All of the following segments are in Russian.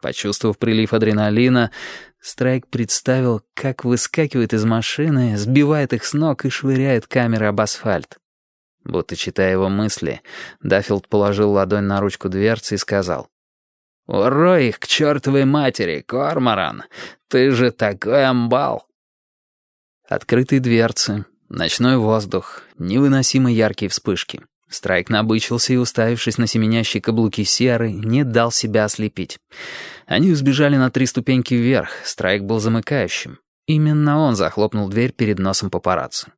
Почувствовав прилив адреналина, Страйк представил, как выскакивает из машины, сбивает их с ног и швыряет камеры об асфальт. Будто читая его мысли, Даффилд положил ладонь на ручку дверцы и сказал. «Урой их к чертовой матери, Корморан! Ты же такой амбал!» Открытые дверцы, ночной воздух, невыносимо яркие вспышки. Страйк набычился и, уставившись на семенящие каблуки Серы, не дал себя ослепить. Они взбежали на три ступеньки вверх, Страйк был замыкающим. Именно он захлопнул дверь перед носом папарацци.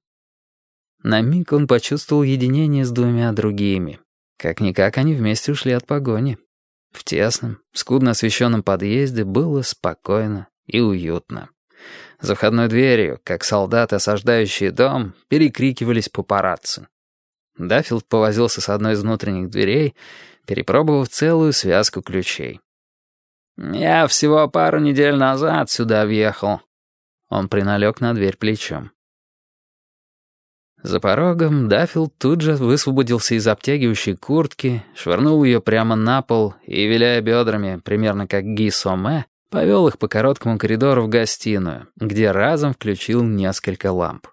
На миг он почувствовал единение с двумя другими. Как-никак они вместе ушли от погони. В тесном, скудно освещенном подъезде было спокойно и уютно. За входной дверью, как солдаты, осаждающие дом, перекрикивались папарацци. Даффилд повозился с одной из внутренних дверей, перепробовав целую связку ключей. «Я всего пару недель назад сюда въехал». Он приналег на дверь плечом. За порогом Даффилд тут же высвободился из обтягивающей куртки, швырнул ее прямо на пол и, виляя бедрами, примерно как Ги Соме, повел их по короткому коридору в гостиную, где разом включил несколько ламп.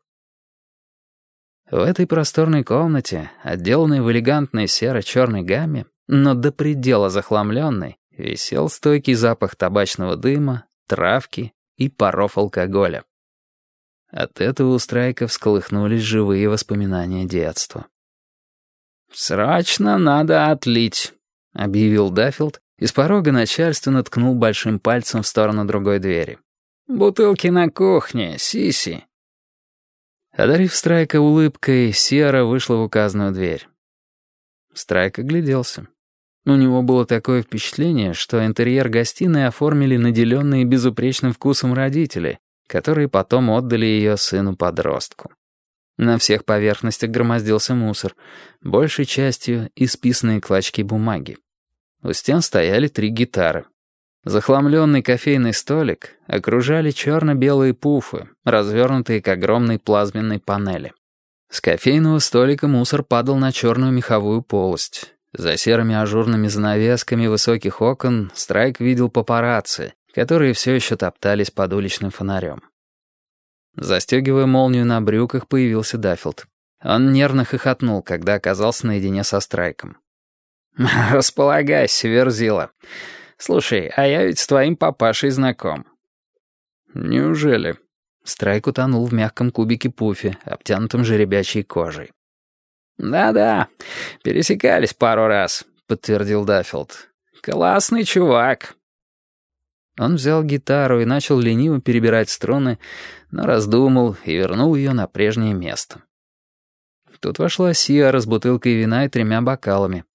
В этой просторной комнате, отделанной в элегантной серо-черной гамме, но до предела захламленной, висел стойкий запах табачного дыма, травки и паров алкоголя. От этого у Страйка всколыхнулись живые воспоминания детства. «Срочно надо отлить», — объявил Даффилд, и с порога начальственно ткнул большим пальцем в сторону другой двери. «Бутылки на кухне, сиси». Одарив Страйка улыбкой, Сиара вышла в указанную дверь. Страйк огляделся. У него было такое впечатление, что интерьер гостиной оформили наделенные безупречным вкусом родители, которые потом отдали ее сыну-подростку. На всех поверхностях громоздился мусор, большей частью исписанные клочки бумаги. У стен стояли три гитары. Захламленный кофейный столик окружали черно-белые пуфы, развернутые к огромной плазменной панели. С кофейного столика мусор падал на черную меховую полость. За серыми ажурными занавесками высоких окон Страйк видел папарацци, которые все еще топтались под уличным фонарем. Застегивая молнию на брюках, появился Даффилд. Он нервно хохотнул, когда оказался наедине со Страйком. «Располагайся, Верзила. Слушай, а я ведь с твоим папашей знаком». «Неужели?» Страйк утонул в мягком кубике пуфи, обтянутом жеребячей кожей. «Да-да, пересекались пару раз», — подтвердил Даффилд. «Классный чувак». Он взял гитару и начал лениво перебирать струны, но раздумал и вернул ее на прежнее место. Тут вошла Сиара с бутылкой вина и тремя бокалами.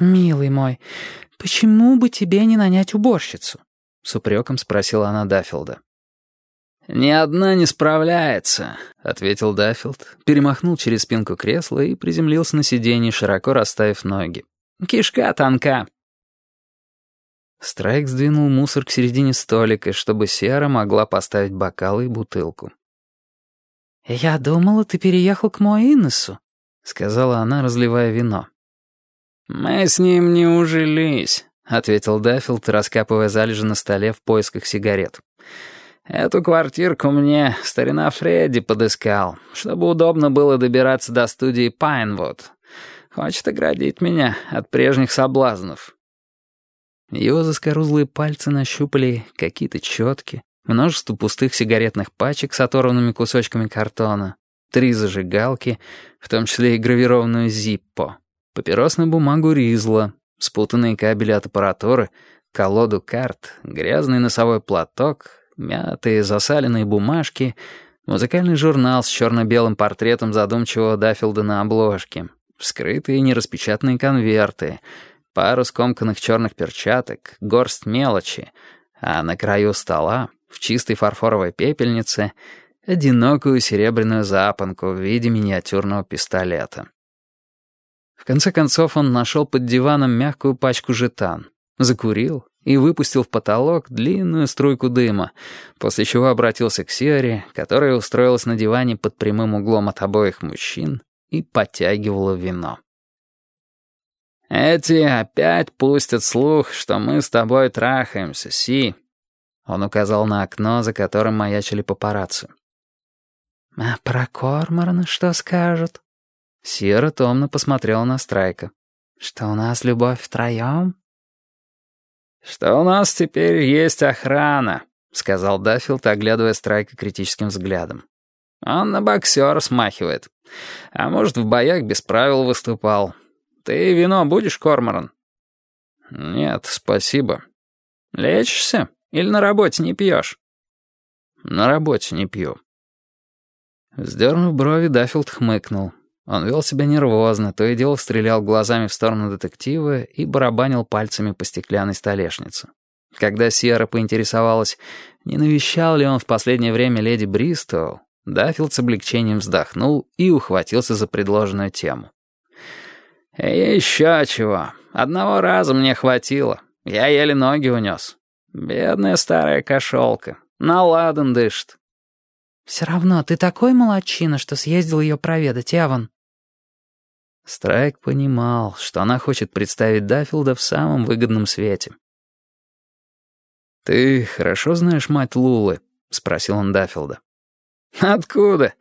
«Милый мой, почему бы тебе не нанять уборщицу?» — с упреком спросила она Даффилда. «Ни одна не справляется», — ответил Даффилд, перемахнул через спинку кресла и приземлился на сиденье, широко расставив ноги. «Кишка тонка». Страйк сдвинул мусор к середине столика, чтобы Сера могла поставить бокалы и бутылку. «Я думала, ты переехал к Моинесу», — сказала она, разливая вино. «Мы с ним не ужились», — ответил Даффилд, раскапывая залежи на столе в поисках сигарет. «Эту квартирку мне старина Фредди подыскал, чтобы удобно было добираться до студии Пайнвуд. Хочет оградить меня от прежних соблазнов». Его заскорузлые пальцы нащупали какие-то четки, множество пустых сигаретных пачек с оторванными кусочками картона, три зажигалки, в том числе и гравированную «Зиппо», папиросную бумагу «Ризла», спутанные кабели от аппаратуры, колоду карт, грязный носовой платок, мятые засаленные бумажки, музыкальный журнал с черно-белым портретом задумчивого Даффилда на обложке, вскрытые нераспечатанные конверты — пару скомканных черных перчаток, горсть мелочи, а на краю стола, в чистой фарфоровой пепельнице, одинокую серебряную запонку в виде миниатюрного пистолета. В конце концов он нашел под диваном мягкую пачку жетан, закурил и выпустил в потолок длинную струйку дыма, после чего обратился к Сиаре, которая устроилась на диване под прямым углом от обоих мужчин и подтягивала вино. Эти опять пустят слух, что мы с тобой трахаемся, Си». Он указал на окно, за которым маячили папарацци. «А про Корморана что скажут?» Сьерра томно посмотрела на Страйка. «Что у нас любовь втроем?» «Что у нас теперь есть охрана», — сказал Даффилд, оглядывая Страйка критическим взглядом. «Он на боксера смахивает. А может, в боях без правил выступал. Ты вино будешь, Корморан?» «Нет, спасибо». «Лечишься? Или на работе не пьешь?» «На работе не пью». Сдернув брови, Даффилд хмыкнул. Он вел себя нервозно, то и дело стрелял глазами в сторону детектива и барабанил пальцами по стеклянной столешнице. Когда Сьерра поинтересовалась, не навещал ли он в последнее время леди Бристоу, Даффилд с облегчением вздохнул и ухватился за предложенную тему. «И еще чего. Одного раза мне хватило. Я еле ноги унес. Бедная старая кошелка. Наладан дышит». «Все равно ты такой молодчина, что съездил ее проведать, Эван», Страйк понимал, что она хочет представить Даффилда в самом выгодном свете. «Ты хорошо знаешь мать Лулы?» — спросил он Даффилда. «Откуда?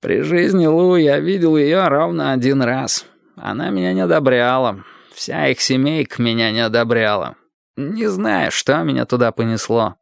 При жизни Лу я видел ее ровно один раз. Она меня не одобряла. Вся их семейка меня не одобряла. Не знаю, что меня туда понесло.